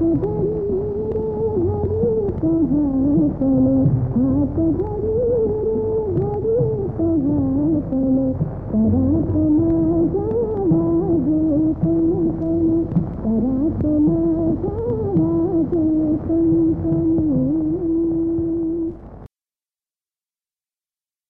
कदम मेरे हरी कहाँ चले हाथ